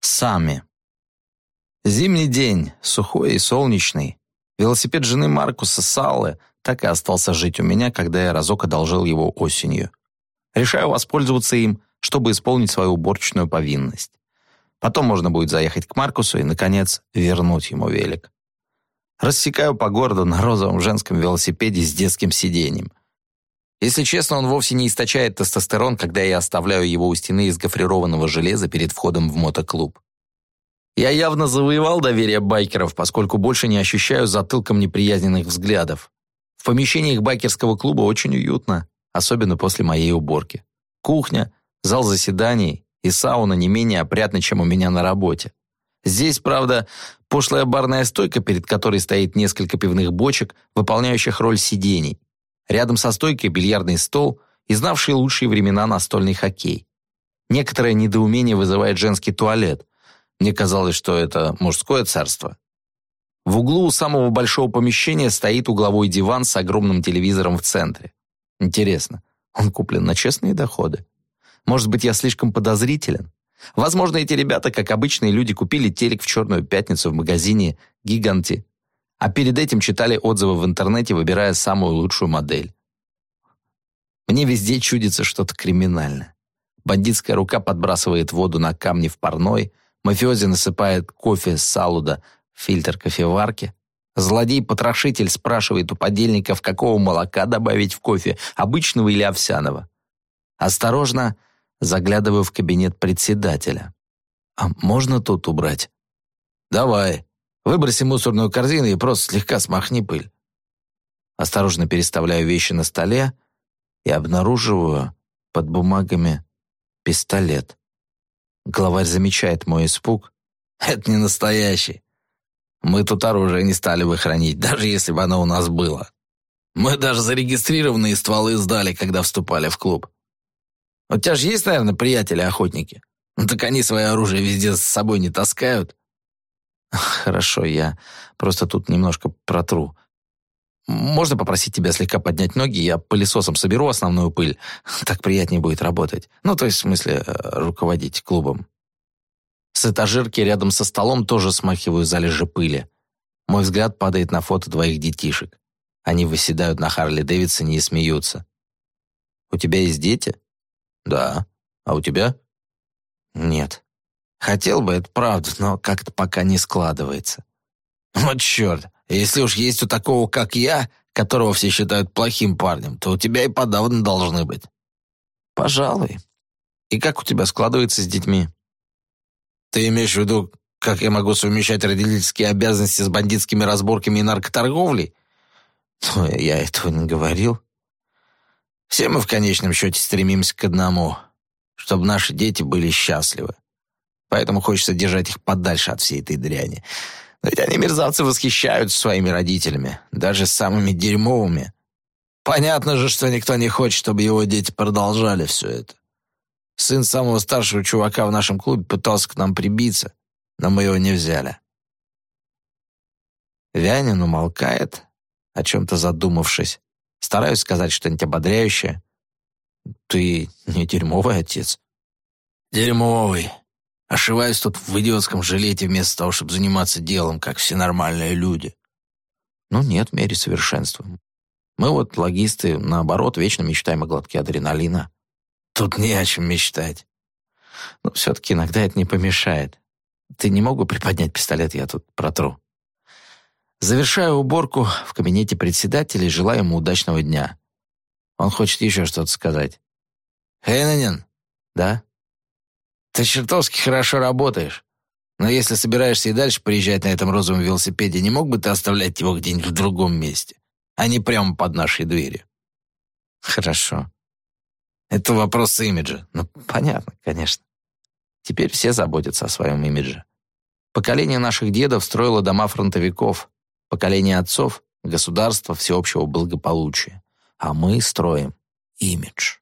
Сами. Зимний день, сухой и солнечный. Велосипед жены Маркуса Саллы так и остался жить у меня, когда я разок одолжил его осенью. Решаю воспользоваться им, чтобы исполнить свою уборочную повинность. Потом можно будет заехать к Маркусу и, наконец, вернуть ему велик. Рассекаю по городу на розовом женском велосипеде с детским сиденьем. Если честно, он вовсе не источает тестостерон, когда я оставляю его у стены из гофрированного железа перед входом в мотоклуб. Я явно завоевал доверие байкеров, поскольку больше не ощущаю затылком неприязненных взглядов. В помещениях байкерского клуба очень уютно, особенно после моей уборки. Кухня, зал заседаний и сауна не менее опрятны, чем у меня на работе. Здесь, правда, пошлая барная стойка, перед которой стоит несколько пивных бочек, выполняющих роль сидений. Рядом со стойкой бильярдный стол и знавший лучшие времена настольный хоккей. Некоторое недоумение вызывает женский туалет. Мне казалось, что это мужское царство. В углу у самого большого помещения стоит угловой диван с огромным телевизором в центре. Интересно, он куплен на честные доходы? Может быть, я слишком подозрителен? Возможно, эти ребята, как обычные люди, купили телек в черную пятницу в магазине «Гиганти», а перед этим читали отзывы в интернете, выбирая самую лучшую модель. Мне везде чудится что-то криминальное. Бандитская рука подбрасывает воду на камни в парной, мафиози насыпает кофе с салуда в фильтр кофеварки, злодей-потрошитель спрашивает у подельников, какого молока добавить в кофе, обычного или овсяного. Осторожно, заглядываю в кабинет председателя. «А можно тут убрать?» «Давай», Выброси мусорную корзину и просто слегка смахни пыль. Осторожно переставляю вещи на столе и обнаруживаю под бумагами пистолет. Главарь замечает мой испуг. «Это не настоящий. Мы тут оружие не стали бы хранить, даже если бы оно у нас было. Мы даже зарегистрированные стволы сдали, когда вступали в клуб. У тебя же есть, наверное, приятели-охотники? Ну так они свое оружие везде с собой не таскают. «Хорошо, я просто тут немножко протру. Можно попросить тебя слегка поднять ноги? Я пылесосом соберу основную пыль. Так приятнее будет работать. Ну, то есть, в смысле, э, руководить клубом». С этажерки рядом со столом тоже смахиваю залежи пыли. Мой взгляд падает на фото двоих детишек. Они выседают на Харли Дэвидсоне и смеются. «У тебя есть дети?» «Да. А у тебя?» «Нет». Хотел бы, это правда, но как-то пока не складывается. Вот черт, если уж есть у такого, как я, которого все считают плохим парнем, то у тебя и подавно должны быть. Пожалуй. И как у тебя складывается с детьми? Ты имеешь в виду, как я могу совмещать родительские обязанности с бандитскими разборками и наркоторговлей? Ну, я этого не говорил. Все мы в конечном счете стремимся к одному, чтобы наши дети были счастливы. Поэтому хочется держать их подальше от всей этой дряни. Но ведь они, мерзавцы, восхищаются своими родителями, даже самыми дерьмовыми. Понятно же, что никто не хочет, чтобы его дети продолжали все это. Сын самого старшего чувака в нашем клубе пытался к нам прибиться, но мы его не взяли. Вянин умолкает, о чем-то задумавшись. Стараюсь сказать что-нибудь ободряющее. «Ты не дерьмовый отец?» «Дерьмовый», Ошиваюсь тут в идиотском жилете вместо того, чтобы заниматься делом, как все нормальные люди. Ну, нет в мере совершенства. Мы вот, логисты, наоборот, вечно мечтаем о глотке адреналина. Тут не о чем мечтать. Но все-таки иногда это не помешает. Ты не мог бы приподнять пистолет, я тут протру. Завершаю уборку в кабинете председателя и желаю ему удачного дня. Он хочет еще что-то сказать. «Хейнанин?» «Да?» Ты чертовски хорошо работаешь. Но если собираешься и дальше приезжать на этом розовом велосипеде, не мог бы ты оставлять его где-нибудь в другом месте, а не прямо под нашей дверью? Хорошо. Это вопрос имиджа. Ну, понятно, конечно. Теперь все заботятся о своем имидже. Поколение наших дедов строило дома фронтовиков, поколение отцов — государство всеобщего благополучия. А мы строим имидж.